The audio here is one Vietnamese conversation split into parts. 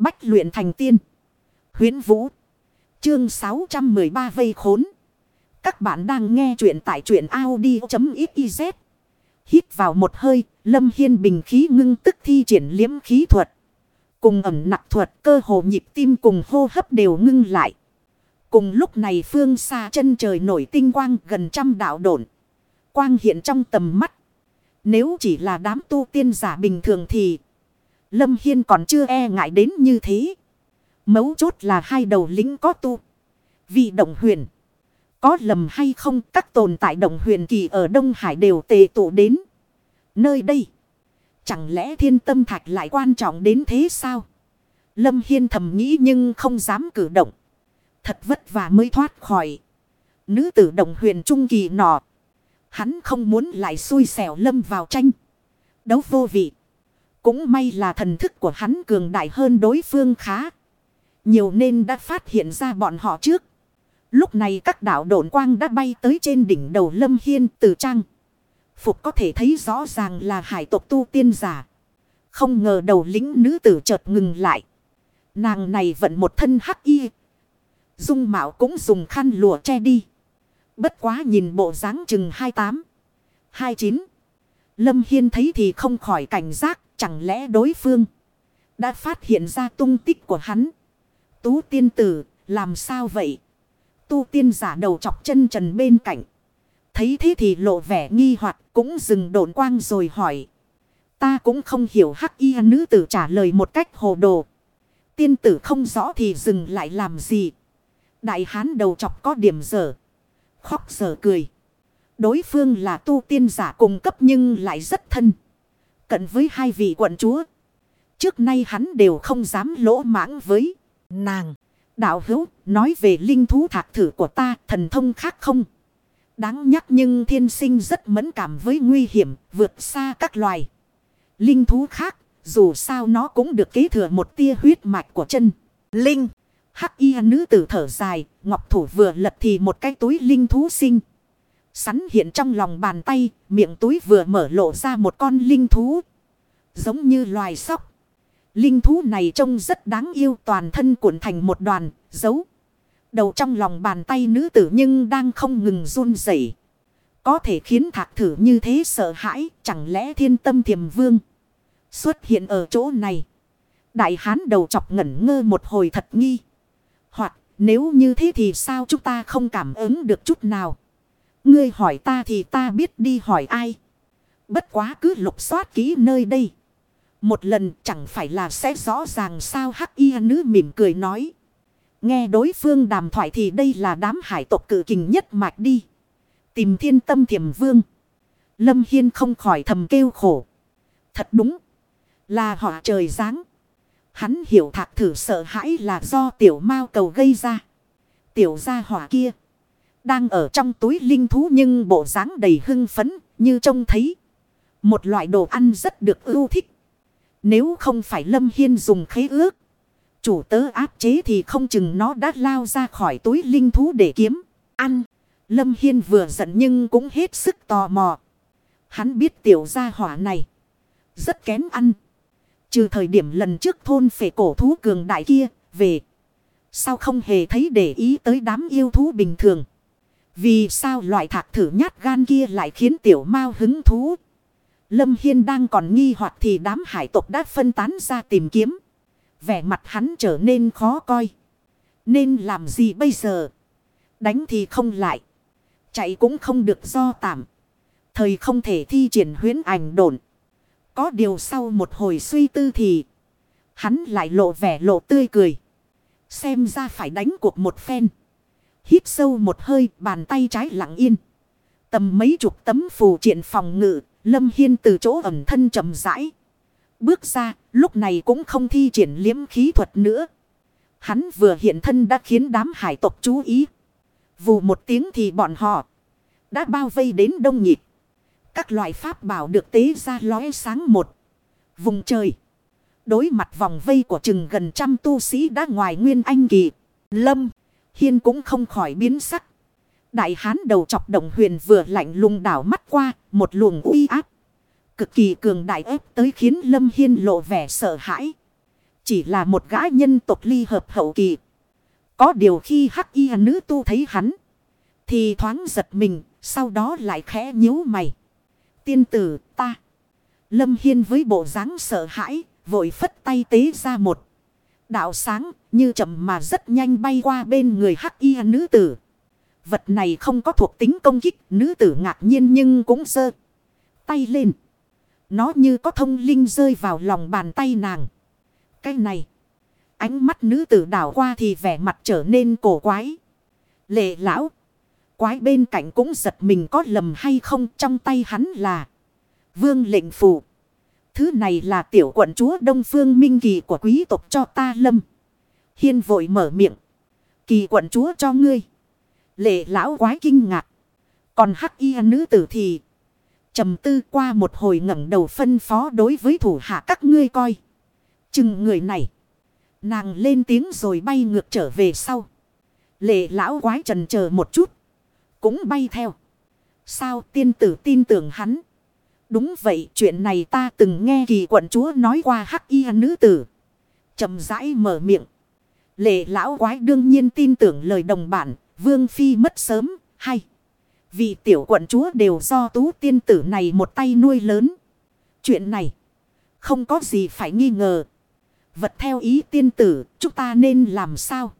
Bách luyện thành tiên. Huyến Vũ. Chương 613 vây khốn. Các bạn đang nghe truyện tại truyện Audi.xyz. Hít vào một hơi, Lâm Hiên bình khí ngưng tức thi triển liếm khí thuật. Cùng ẩm nặng thuật cơ hồ nhịp tim cùng hô hấp đều ngưng lại. Cùng lúc này phương xa chân trời nổi tinh quang gần trăm đạo độn. Quang hiện trong tầm mắt. Nếu chỉ là đám tu tiên giả bình thường thì Lâm Hiên còn chưa e ngại đến như thế. Mấu chốt là hai đầu lính có tu. Vị động huyền. Có lầm hay không, các tồn tại động huyền kỳ ở Đông Hải đều tề tụ đến. Nơi đây. Chẳng lẽ thiên tâm thạch lại quan trọng đến thế sao? Lâm Hiên thầm nghĩ nhưng không dám cử động. Thật vất vả mới thoát khỏi. Nữ tử động huyền trung kỳ nọ. Hắn không muốn lại xui xẻo lâm vào tranh. Đấu vô vị. Cũng may là thần thức của hắn cường đại hơn đối phương khá. Nhiều nên đã phát hiện ra bọn họ trước. Lúc này các đạo độn quang đã bay tới trên đỉnh đầu lâm hiên từ trang. Phục có thể thấy rõ ràng là hải tộc tu tiên giả. Không ngờ đầu lính nữ tử chợt ngừng lại. Nàng này vẫn một thân hắc y. Dung mạo cũng dùng khăn lụa che đi. Bất quá nhìn bộ dáng chừng 28, 29. Lâm Hiên thấy thì không khỏi cảnh giác, chẳng lẽ đối phương đã phát hiện ra tung tích của hắn. Tú tiên tử, làm sao vậy? Tu tiên giả đầu chọc chân trần bên cạnh. Thấy thế thì lộ vẻ nghi hoặc cũng dừng độn quang rồi hỏi. Ta cũng không hiểu hắc y nữ tử trả lời một cách hồ đồ. Tiên tử không rõ thì dừng lại làm gì. Đại hán đầu chọc có điểm dở. Khóc dở cười. Đối phương là tu tiên giả cùng cấp nhưng lại rất thân. Cận với hai vị quận chúa. Trước nay hắn đều không dám lỗ mãng với nàng. Đạo hữu, nói về linh thú thạc thử của ta, thần thông khác không. Đáng nhắc nhưng thiên sinh rất mẫn cảm với nguy hiểm, vượt xa các loài. Linh thú khác, dù sao nó cũng được kế thừa một tia huyết mạch của chân. Linh. Hắc y nữ tử thở dài. Ngọc thủ vừa lật thì một cái túi linh thú sinh. Sắn hiện trong lòng bàn tay. Miệng túi vừa mở lộ ra một con linh thú. Giống như loài sóc. Linh thú này trông rất đáng yêu, toàn thân cuộn thành một đoàn. Giấu. Đầu trong lòng bàn tay nữ tử nhưng đang không ngừng run rẩy Có thể khiến thạc thử như thế sợ hãi. Chẳng lẽ thiên tâm thiềm vương xuất hiện ở chỗ này. Đại hán đầu chọc ngẩn ngơ một hồi thật nghi. Hoặc, nếu như thế thì sao chúng ta không cảm ứng được chút nào. Ngươi hỏi ta thì ta biết đi hỏi ai. Bất quá cứ lục soát kỹ nơi đây. Một lần chẳng phải là sẽ rõ ràng sao hắc y nữ mỉm cười nói. Nghe đối phương đàm thoại thì đây là đám hải tộc cử kình nhất mạch đi. Tìm thiên tâm thiểm vương. Lâm Hiên không khỏi thầm kêu khổ. Thật đúng. Là họ trời giáng. Hắn hiểu thạc thử sợ hãi là do tiểu mao cầu gây ra. Tiểu gia hỏa kia. Đang ở trong túi linh thú nhưng bộ dáng đầy hưng phấn, như trông thấy. Một loại đồ ăn rất được ưu thích. Nếu không phải Lâm Hiên dùng khế ước. Chủ tớ áp chế thì không chừng nó đã lao ra khỏi túi linh thú để kiếm. Ăn. Lâm Hiên vừa giận nhưng cũng hết sức tò mò. Hắn biết tiểu gia hỏa này. Rất kén ăn. Trừ thời điểm lần trước thôn phệ cổ thú cường đại kia về. Sao không hề thấy để ý tới đám yêu thú bình thường. Vì sao loại thạc thử nhát gan kia lại khiến tiểu mao hứng thú. Lâm Hiên đang còn nghi hoặc thì đám hải tộc đã phân tán ra tìm kiếm. Vẻ mặt hắn trở nên khó coi. Nên làm gì bây giờ? Đánh thì không lại. Chạy cũng không được do tạm. Thời không thể thi triển huyến ảnh đồn. Có điều sau một hồi suy tư thì. Hắn lại lộ vẻ lộ tươi cười. Xem ra phải đánh cuộc một phen. Hít sâu một hơi, bàn tay trái lặng yên. Tầm mấy chục tấm phù triện phòng ngự. Lâm Hiên từ chỗ ẩm thân chậm rãi. Bước ra, lúc này cũng không thi triển liếm khí thuật nữa. Hắn vừa hiện thân đã khiến đám hải tộc chú ý. Vù một tiếng thì bọn họ đã bao vây đến đông nhịp. Các loại pháp bảo được tế ra lóe sáng một. Vùng trời. Đối mặt vòng vây của chừng gần trăm tu sĩ đã ngoài nguyên anh kỳ. Lâm. Hiên cũng không khỏi biến sắc. Đại hán đầu chọc động huyền vừa lạnh lùng đảo mắt qua. Một luồng uy áp. Cực kỳ cường đại ép tới khiến Lâm Hiên lộ vẻ sợ hãi. chỉ là một gã nhân tộc ly hợp hậu kỳ. Có điều khi hắc y nữ tu thấy hắn. Thì thoáng giật mình. Sau đó lại khẽ nhíu mày. Tiên tử, ta. Lâm Hiên với bộ dáng sợ hãi. Vội phất tay tế ra một. Đạo sáng, như chậm mà rất nhanh bay qua bên người hắc y nữ tử. Vật này không có thuộc tính công kích. Nữ tử ngạc nhiên nhưng cũng sơ. Tay lên. Nó như có thông linh rơi vào lòng bàn tay nàng. Cái này. Ánh mắt nữ tử đảo qua thì vẻ mặt trở nên cổ quái. Lệ lão. Quái bên cạnh cũng giật mình có lầm hay không, trong tay hắn là. Vương lệnh phụ. Thứ này là tiểu quận chúa Đông Phương Minh Kỳ của quý tộc cho ta lâm. Hiên vội mở miệng. Kỳ quận chúa cho ngươi. Lệ lão quái kinh ngạc. Còn hắc y nữ tử thì. trầm tư qua một hồi ngẩng đầu phân phó đối với thủ hạ các ngươi coi. Chừng người này. Nàng lên tiếng rồi bay ngược trở về sau. Lệ lão quái trần chờ một chút. Cũng bay theo. Sao tiên tử tin tưởng hắn? Đúng vậy chuyện này ta từng nghe kỳ quận chúa nói qua hắc y nữ tử. chậm rãi mở miệng. Lệ lão quái đương nhiên tin tưởng lời đồng bản. Vương phi mất sớm hay. Vì tiểu quận chúa đều do tú tiên tử này một tay nuôi lớn. Chuyện này không có gì phải nghi ngờ. Vật theo ý tiên tử, chúng ta nên làm sao?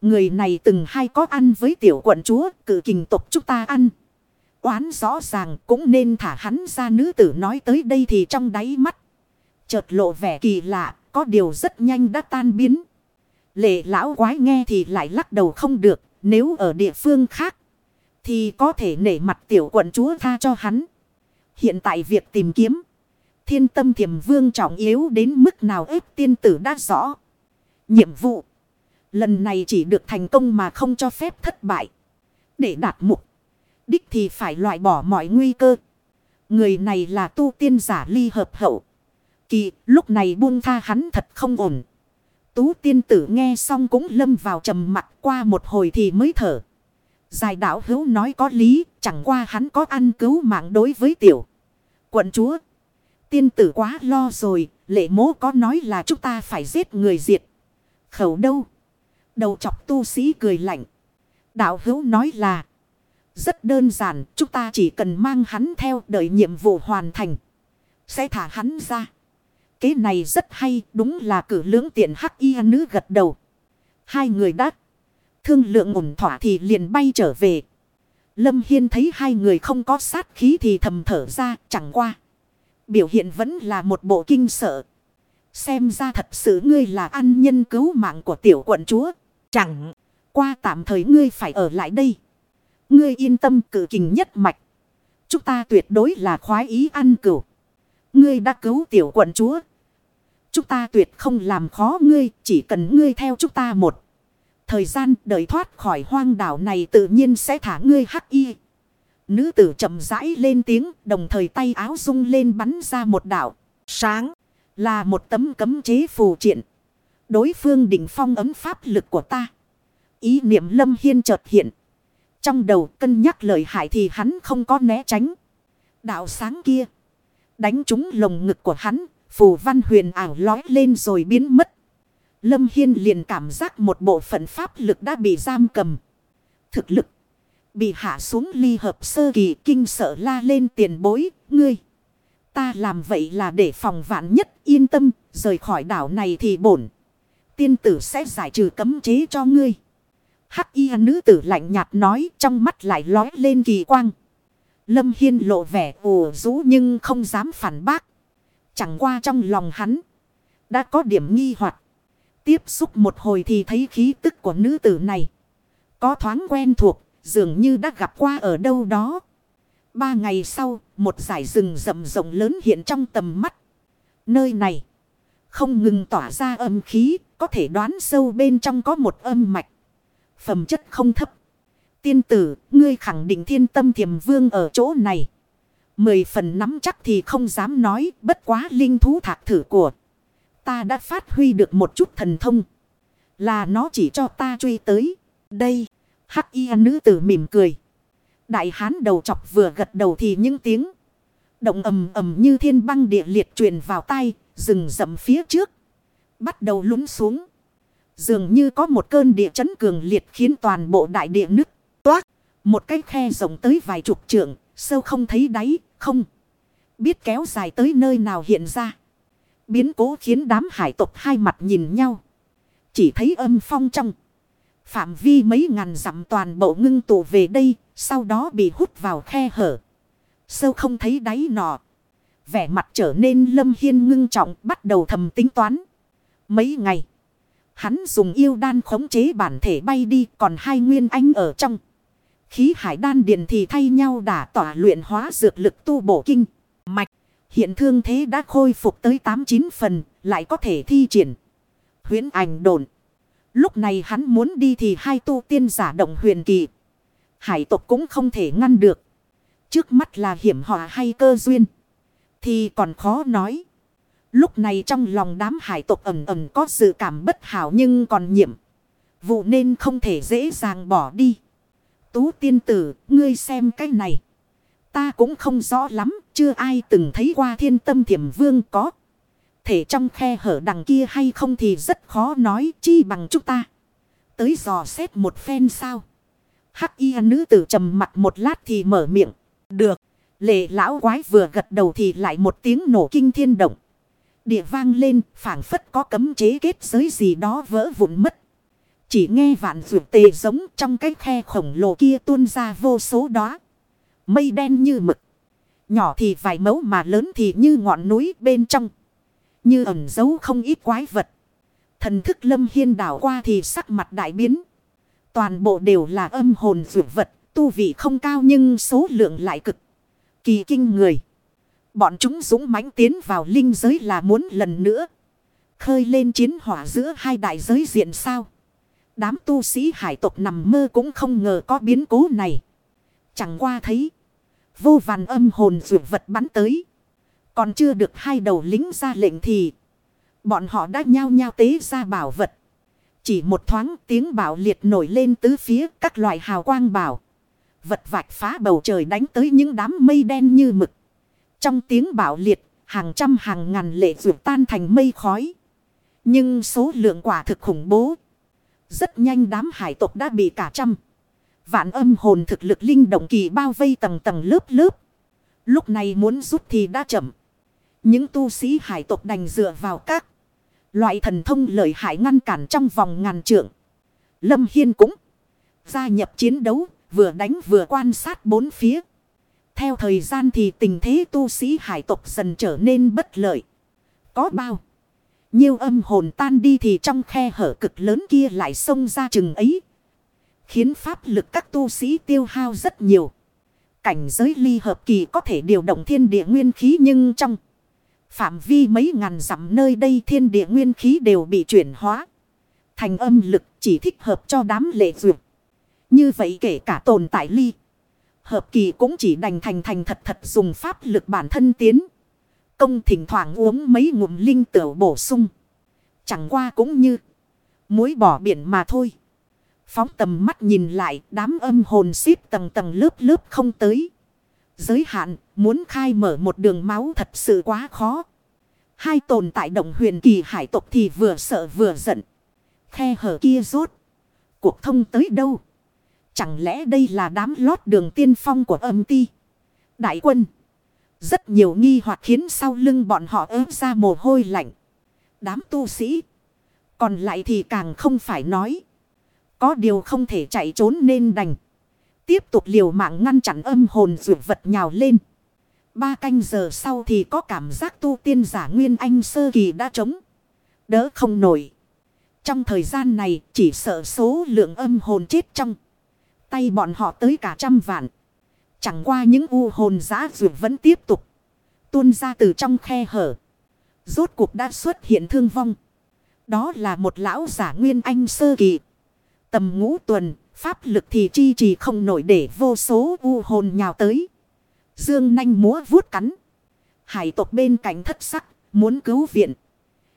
Người này từng hay có ăn với tiểu quận chúa, cử kình tục chúng ta ăn. Quán rõ ràng cũng nên thả hắn ra nữ tử nói tới đây thì trong đáy mắt. Chợt lộ vẻ kỳ lạ, có điều rất nhanh đã tan biến. Lệ lão quái nghe thì lại lắc đầu không được, nếu ở địa phương khác. Thì có thể nể mặt tiểu quận chúa tha cho hắn. Hiện tại việc tìm kiếm thiên tâm thiểm vương trọng yếu đến mức nào ếp tiên tử đã rõ. Nhiệm vụ. Lần này chỉ được thành công mà không cho phép thất bại. Để đạt mục. Đích thì phải loại bỏ mọi nguy cơ. Người này là tu tiên giả ly hợp hậu. Kỳ lúc này buông tha hắn thật không ổn. Tú tiên tử nghe xong cũng lâm vào trầm mặt qua một hồi thì mới thở. Giải đạo hữu nói có lý, chẳng qua hắn có ăn cứu mạng đối với tiểu. Quận chúa Tiên tử quá lo rồi, lệ mố có nói là chúng ta phải giết người diệt. Khẩu đâu? Đầu chọc tu sĩ cười lạnh. Đạo hữu nói là. Rất đơn giản, chúng ta chỉ cần mang hắn theo đợi nhiệm vụ hoàn thành. Sẽ thả hắn ra. Kế này rất hay, đúng là cử lưỡng tiện hắc y nữ gật đầu. Hai người đắt. Thương lượng ổn thỏa thì liền bay trở về. Lâm Hiên thấy hai người không có sát khí thì thầm thở ra, chẳng qua biểu hiện vẫn là một bộ kinh sợ. Xem ra thật sự ngươi là ăn nhân cứu mạng của tiểu quận chúa. Chẳng qua tạm thời ngươi phải ở lại đây. Ngươi yên tâm cử kình nhất mạch. Chúng ta tuyệt đối là khoái ý ăn cửu. Ngươi đã cứu tiểu quận chúa. Chúng ta tuyệt không làm khó ngươi. Chỉ cần ngươi theo chúng ta một. Thời gian đợi thoát khỏi hoang đảo này tự nhiên sẽ thả ngươi hắc y. Nữ tử chậm rãi lên tiếng, đồng thời tay áo rung lên bắn ra một đạo. Sáng, là một tấm cấm chế phù triện. Đối phương đỉnh phong ấm pháp lực của ta. Ý niệm lâm hiên chợt hiện. Trong đầu cân nhắc lời hại thì hắn không có né tránh. Đạo sáng kia. Đánh trúng lồng ngực của hắn. Phù văn huyền ảo lói lên rồi biến mất. Lâm Hiên liền cảm giác một bộ phận pháp lực đã bị giam cầm. Thực lực. Bị hạ xuống ly hợp sơ kỳ kinh sợ la lên tiền bối, ngươi. Ta làm vậy là để phòng vạn nhất yên tâm, rời khỏi đảo này thì bổn. Tiên tử sẽ giải trừ cấm chế cho ngươi. Hắc y nữ tử lạnh nhạt nói trong mắt lại lói lên kỳ quang. Lâm Hiên lộ vẻ ủ rũ nhưng không dám phản bác. Chẳng qua trong lòng hắn. Đã có điểm nghi hoặc Tiếp xúc một hồi thì thấy khí tức của nữ tử này. Có thoáng quen thuộc Dường như đã gặp qua ở đâu đó. Ba ngày sau, một dải rừng rậm rộng lớn hiện trong tầm mắt. Nơi này, không ngừng tỏa ra âm khí, có thể đoán sâu bên trong có một âm mạch. Phẩm chất không thấp. Tiên tử, ngươi khẳng định thiên tâm thiềm vương ở chỗ này. Mười phần nắm chắc thì không dám nói, bất quá linh thú thạc thử của. Ta đã phát huy được một chút thần thông. Là nó chỉ cho ta truy tới. Đây. Hắc y nữ tử mỉm cười. Đại hán đầu chọc vừa gật đầu thì những tiếng. Động ầm ầm như thiên băng địa liệt truyền vào tay. Rừng rậm phía trước. Bắt đầu lún xuống. Dường như có một cơn địa chấn cường liệt khiến toàn bộ đại địa nứt toát. Một cái khe rộng tới vài chục trượng, sâu không thấy đáy, không. Biết kéo dài tới nơi nào hiện ra. Biến cố khiến đám hải tộc hai mặt nhìn nhau. Chỉ thấy âm phong trong. Phạm vi mấy ngàn dặm toàn bộ ngưng tụ về đây, sau đó bị hút vào khe hở. Sâu không thấy đáy nọ. Vẻ mặt trở nên lâm hiên ngưng trọng bắt đầu thầm tính toán. Mấy ngày. Hắn dùng yêu đan khống chế bản thể bay đi, còn hai nguyên anh ở trong. Khí hải đan điện thì thay nhau đả tỏa luyện hóa dược lực tu bổ kinh. Mạch. Hiện thương thế đã khôi phục tới 8-9 phần. Lại có thể thi triển. Huyến ảnh đồn. Lúc này hắn muốn đi thì hai tu tiên giả động huyền kỳ. Hải tộc cũng không thể ngăn được. Trước mắt là hiểm họa hay cơ duyên. Thì còn khó nói. Lúc này trong lòng đám hải tộc ẩm ẩm có sự cảm bất hảo nhưng còn nhiệm. Vụ nên không thể dễ dàng bỏ đi. Tú tiên tử, ngươi xem cái này. Ta cũng không rõ lắm, chưa ai từng thấy qua thiên tâm thiểm vương có. Thể trong khe hở đằng kia hay không thì rất khó nói chi bằng chúng ta. Tới dò xét một phen sao. Hắc y nữ tử trầm mặt một lát thì mở miệng. Được. Lệ lão quái vừa gật đầu thì lại một tiếng nổ kinh thiên động. Địa vang lên, phảng phất có cấm chế kết giới gì đó vỡ vụn mất. Chỉ nghe vạn vượt tề giống trong cái khe khổng lồ kia tuôn ra vô số đó. Mây đen như mực. Nhỏ thì vài mẫu mà lớn thì như ngọn núi bên trong. Như ẩn giấu không ít quái vật. Thần thức lâm hiên đảo qua thì sắc mặt đại biến. Toàn bộ đều là âm hồn vượt vật. Tu vị không cao nhưng số lượng lại cực. Kỳ kinh người. Bọn chúng dũng mãnh tiến vào linh giới là muốn lần nữa. Khơi lên chiến hỏa giữa hai đại giới diện sao. Đám tu sĩ hải tộc nằm mơ cũng không ngờ có biến cố này. Chẳng qua thấy. Vô vàn âm hồn rượu vật bắn tới. Còn chưa được hai đầu lính ra lệnh thì. Bọn họ đã nhao nhao tế ra bảo vật. Chỉ một thoáng tiếng bảo liệt nổi lên tứ phía các loại hào quang bảo. Vật vạch phá bầu trời đánh tới những đám mây đen như mực. Trong tiếng bạo liệt, hàng trăm hàng ngàn lệ vượt tan thành mây khói. Nhưng số lượng quả thực khủng bố. Rất nhanh đám hải tộc đã bị cả trăm. Vạn âm hồn thực lực linh động kỳ bao vây tầng tầng lớp lớp. Lúc này muốn rút thì đã chậm. Những tu sĩ hải tộc đành dựa vào các loại thần thông lợi hại ngăn cản trong vòng ngàn trượng. Lâm Hiên cũng gia nhập chiến đấu, vừa đánh vừa quan sát bốn phía. Theo thời gian thì tình thế tu sĩ hải tộc dần trở nên bất lợi. Có bao nhiêu âm hồn tan đi thì trong khe hở cực lớn kia lại xông ra chừng ấy. Khiến pháp lực các tu sĩ tiêu hao rất nhiều. Cảnh giới ly hợp kỳ có thể điều động thiên địa nguyên khí nhưng trong phạm vi mấy ngàn dặm nơi đây thiên địa nguyên khí đều bị chuyển hóa. Thành âm lực chỉ thích hợp cho đám lệ duyệt. Như vậy kể cả tồn tại ly. Hợp kỳ cũng chỉ đành thành thành thật thật dùng pháp lực bản thân tiến. Công thỉnh thoảng uống mấy ngụm linh tửu bổ sung. Chẳng qua cũng như muối bỏ biển mà thôi. Phóng tầm mắt nhìn lại, đám âm hồn xíp tầng tầng lớp lớp không tới. Giới hạn, muốn khai mở một đường máu thật sự quá khó. Hai tồn tại động huyền kỳ hải tộc thì vừa sợ vừa giận. Khe hở kia rốt. Cuộc thông tới đâu? Chẳng lẽ đây là đám lót đường tiên phong của âm ti? Đại quân. Rất nhiều nghi hoặc khiến sau lưng bọn họ ớt ra mồ hôi lạnh. Đám tu sĩ. Còn lại thì càng không phải nói. Có điều không thể chạy trốn nên đành. Tiếp tục liều mạng ngăn chặn âm hồn rượu vật nhào lên. Ba canh giờ sau thì có cảm giác tu tiên giả nguyên anh sơ kỳ đã trống. Đỡ không nổi. Trong thời gian này, chỉ sợ số lượng âm hồn chết trong. Tay bọn họ tới cả trăm vạn. Chẳng qua những u hồn giã dược vẫn tiếp tục. Tuôn ra từ trong khe hở. Rốt cuộc đã xuất hiện thương vong. Đó là một lão giả nguyên anh sơ kỳ. Tầm ngũ tuần, pháp lực thì chi trì không nổi để vô số u hồn nhào tới. Dương nanh múa vuốt cắn. Hải tộc bên cạnh thất sắc, muốn cứu viện.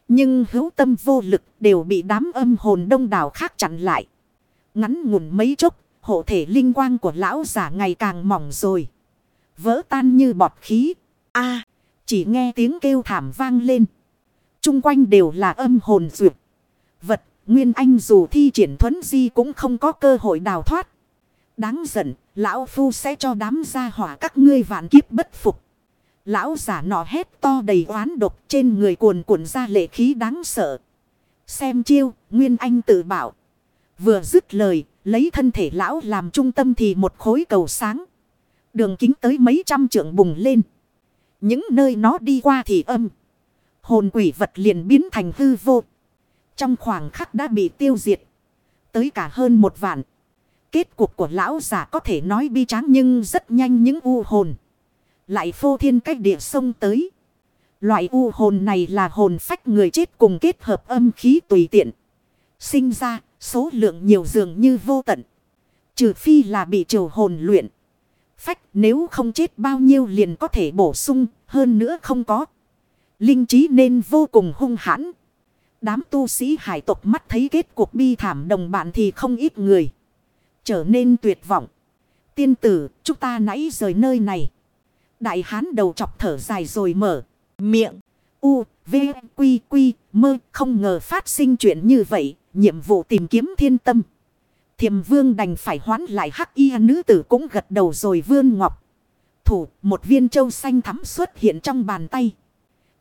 Nhưng hữu tâm vô lực đều bị đám âm hồn đông đảo khác chặn lại. Ngắn ngủn mấy chốc, hộ thể linh quang của lão giả ngày càng mỏng rồi. Vỡ tan như bọt khí. a chỉ nghe tiếng kêu thảm vang lên. Trung quanh đều là âm hồn duyệt. Vật, Nguyên Anh dù thi triển thuấn di cũng không có cơ hội đào thoát. Đáng giận, lão phu sẽ cho đám gia hỏa các ngươi vạn kiếp bất phục. Lão giả nọ hét to đầy oán độc trên người cuồn cuộn ra lệ khí đáng sợ. Xem chiêu, Nguyên Anh tự bảo. Vừa dứt lời, lấy thân thể lão làm trung tâm thì một khối cầu sáng. Đường kính tới mấy trăm trượng bùng lên. Những nơi nó đi qua thì âm. Hồn quỷ vật liền biến thành hư vô. Trong khoảng khắc đã bị tiêu diệt. Tới cả hơn một vạn. Kết cục của lão giả có thể nói bi tráng nhưng rất nhanh những u hồn. Lại phô thiên cách địa sông tới. Loại u hồn này là hồn phách người chết cùng kết hợp âm khí tùy tiện. Sinh ra số lượng nhiều dường như vô tận. Trừ phi là bị triều hồn luyện. Phách nếu không chết bao nhiêu liền có thể bổ sung hơn nữa không có. Linh trí nên vô cùng hung hãn. Đám tu sĩ hải tộc mắt thấy kết cuộc bi thảm đồng bạn thì không ít người. Trở nên tuyệt vọng. Tiên tử, chúng ta nãy rời nơi này. Đại hán đầu chọc thở dài rồi mở. Miệng. U, V, Quy, Quy, mơ. Không ngờ phát sinh chuyện như vậy. Nhiệm vụ tìm kiếm thiên tâm. Thiềm vương đành phải hoán lại hắc y nữ tử cũng gật đầu rồi vương ngọc. Thủ, một viên châu xanh thắm xuất hiện trong bàn tay.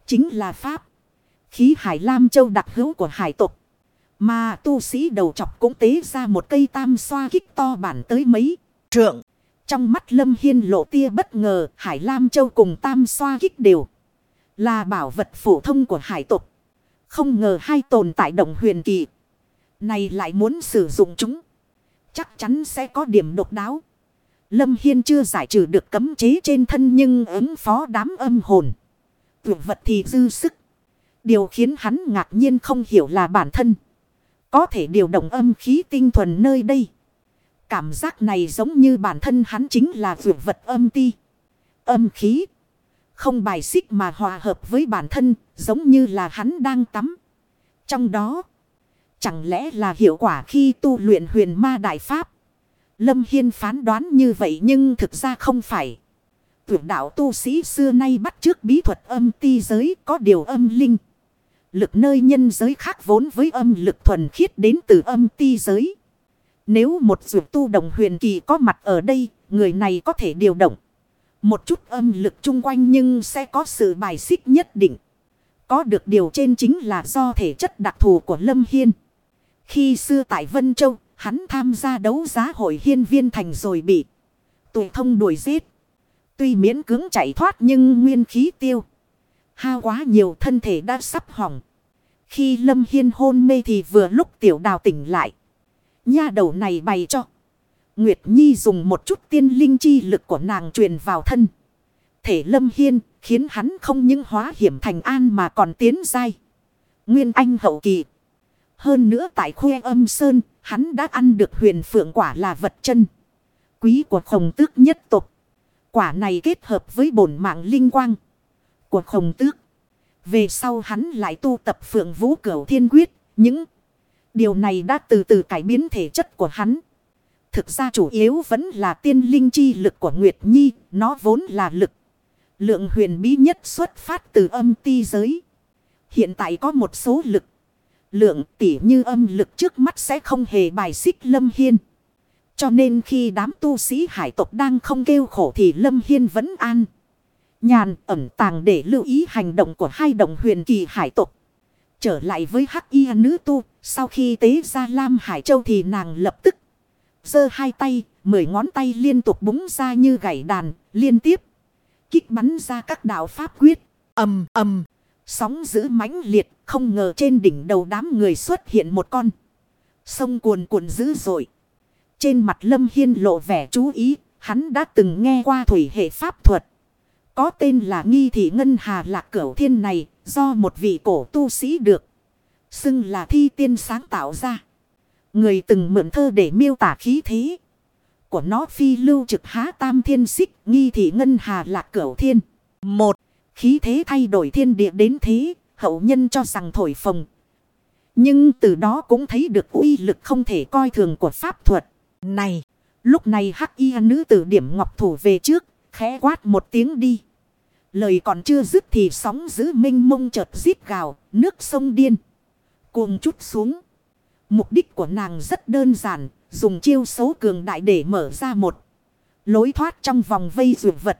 Chính là Pháp. Khí hải lam châu đặc hữu của hải tộc. Mà tu sĩ đầu chọc cũng tế ra một cây tam xoa kích to bản tới mấy trượng. Trong mắt Lâm Hiên lộ tia bất ngờ Hải Lam Châu cùng tam xoa kích đều. Là bảo vật phổ thông của hải tộc. Không ngờ hai tồn tại động huyền kỳ. Này lại muốn sử dụng chúng. Chắc chắn sẽ có điểm độc đáo. Lâm Hiên chưa giải trừ được cấm chế trên thân nhưng ứng phó đám âm hồn. Tuyệt vật thì dư sức. Điều khiến hắn ngạc nhiên không hiểu là bản thân. Có thể điều động âm khí tinh thuần nơi đây. Cảm giác này giống như bản thân hắn chính là vượt vật âm ti. Âm khí. Không bài xích mà hòa hợp với bản thân, giống như là hắn đang tắm. Trong đó. Chẳng lẽ là hiệu quả khi tu luyện huyền ma đại pháp. Lâm Hiên phán đoán như vậy nhưng thực ra không phải. Tuyệt đạo tu sĩ xưa nay bắt trước bí thuật âm ti giới có điều âm linh. Lực nơi nhân giới khác vốn với âm lực thuần khiết đến từ âm ti giới. Nếu một dược tu đồng huyền kỳ có mặt ở đây, người này có thể điều động. Một chút âm lực chung quanh nhưng sẽ có sự bài xích nhất định. Có được điều trên chính là do thể chất đặc thù của Lâm Hiên. Khi xưa tại Vân Châu, hắn tham gia đấu giá hội hiên viên thành rồi bị tụi thông đuổi giết. Tuy miễn cưỡng chạy thoát nhưng nguyên khí tiêu. Hao quá nhiều thân thể đã sắp hỏng. Khi Lâm Hiên hôn mê thì vừa lúc tiểu đào tỉnh lại. Nha đầu này bày cho. Nguyệt Nhi dùng một chút tiên linh chi lực của nàng truyền vào thân. Thể Lâm Hiên khiến hắn không những hóa hiểm thành an mà còn tiến dai. Nguyên Anh hậu kỳ. Hơn nữa tại khuê âm sơn, hắn đã ăn được huyền phượng quả là vật chân. Quý của khổng tước nhất tục. Quả này kết hợp với bổn mạng linh quang của khổng tước. Về sau hắn lại tu tập phượng vũ cửu thiên quyết. Những điều này đã từ từ cải biến thể chất của hắn. Thực ra chủ yếu vẫn là tiên linh chi lực của Nguyệt Nhi. Nó vốn là lực. Lượng huyền bí nhất xuất phát từ âm ti giới. Hiện tại có một số lực. Lượng tỉ như âm lực trước mắt sẽ không hề bài xích Lâm Hiên. Cho nên khi đám tu sĩ hải tộc đang không kêu khổ thì Lâm Hiên vẫn an. Nhàn ẩn tàng để lưu ý hành động của hai đồng huyền kỳ hải tộc. Trở lại với hắc y nữ tu, sau khi tế ra Lam Hải Châu thì nàng lập tức giơ hai tay, mười ngón tay liên tục búng ra như gảy đàn, liên tiếp kích bắn ra các đạo pháp quyết. ầm ầm, sóng giữ mãnh liệt, không ngờ trên đỉnh đầu đám người xuất hiện một con sông cuồn cuộn dữ dội. Trên mặt Lâm Hiên lộ vẻ chú ý, hắn đã từng nghe qua thủy hệ pháp thuật. Có tên là nghi thị ngân hà lạc cửu thiên này do một vị cổ tu sĩ được. Xưng là thi tiên sáng tạo ra. Người từng mượn thơ để miêu tả khí thế. Của nó phi lưu trực há tam thiên xích nghi thị ngân hà lạc cửu thiên. Một, khí thế thay đổi thiên địa đến thế. Hậu nhân cho rằng thổi phồng. Nhưng từ đó cũng thấy được uy lực không thể coi thường của pháp thuật. Này, lúc này hắc y nữ tử điểm ngọc thủ về trước, khẽ quát một tiếng đi. Lời còn chưa dứt thì sóng giữ minh mông chợt rít gào, nước sông điên. Cuồng chút xuống. Mục đích của nàng rất đơn giản, dùng chiêu xấu cường đại để mở ra một lối thoát trong vòng vây rượu vật.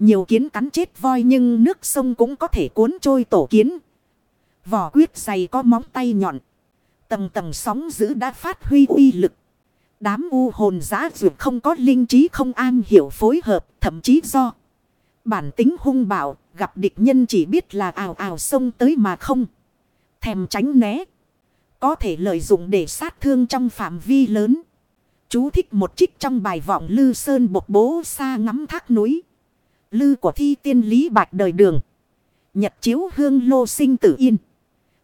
Nhiều kiến cắn chết voi nhưng nước sông cũng có thể cuốn trôi tổ kiến. Vỏ quyết dày có móng tay nhọn. Tầng tầng sóng giữ đã phát huy uy lực. Đám u hồn giá dược không có linh trí không an hiểu phối hợp, thậm chí do. Bản tính hung bạo, gặp địch nhân chỉ biết là ào ào sông tới mà không. Thèm tránh né. Có thể lợi dụng để sát thương trong phạm vi lớn. Chú thích một trích trong bài vọng Lư Sơn bộc bố xa ngắm thác núi. Lư của thi tiên lý bạch đời đường. Nhật chiếu hương lô sinh tử yên.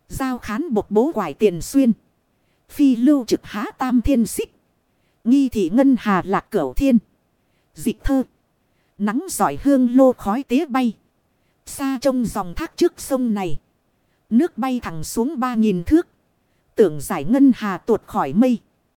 Giao khán bột bố quải tiền xuyên. Phi lưu trực há tam thiên xích. Nghi thị ngân hà lạc cửu thiên. Dịch thơ. Nắng giỏi hương lô khói tía bay. Xa trong dòng thác trước sông này. Nước bay thẳng xuống ba nghìn thước. Tưởng giải ngân hà tuột khỏi mây.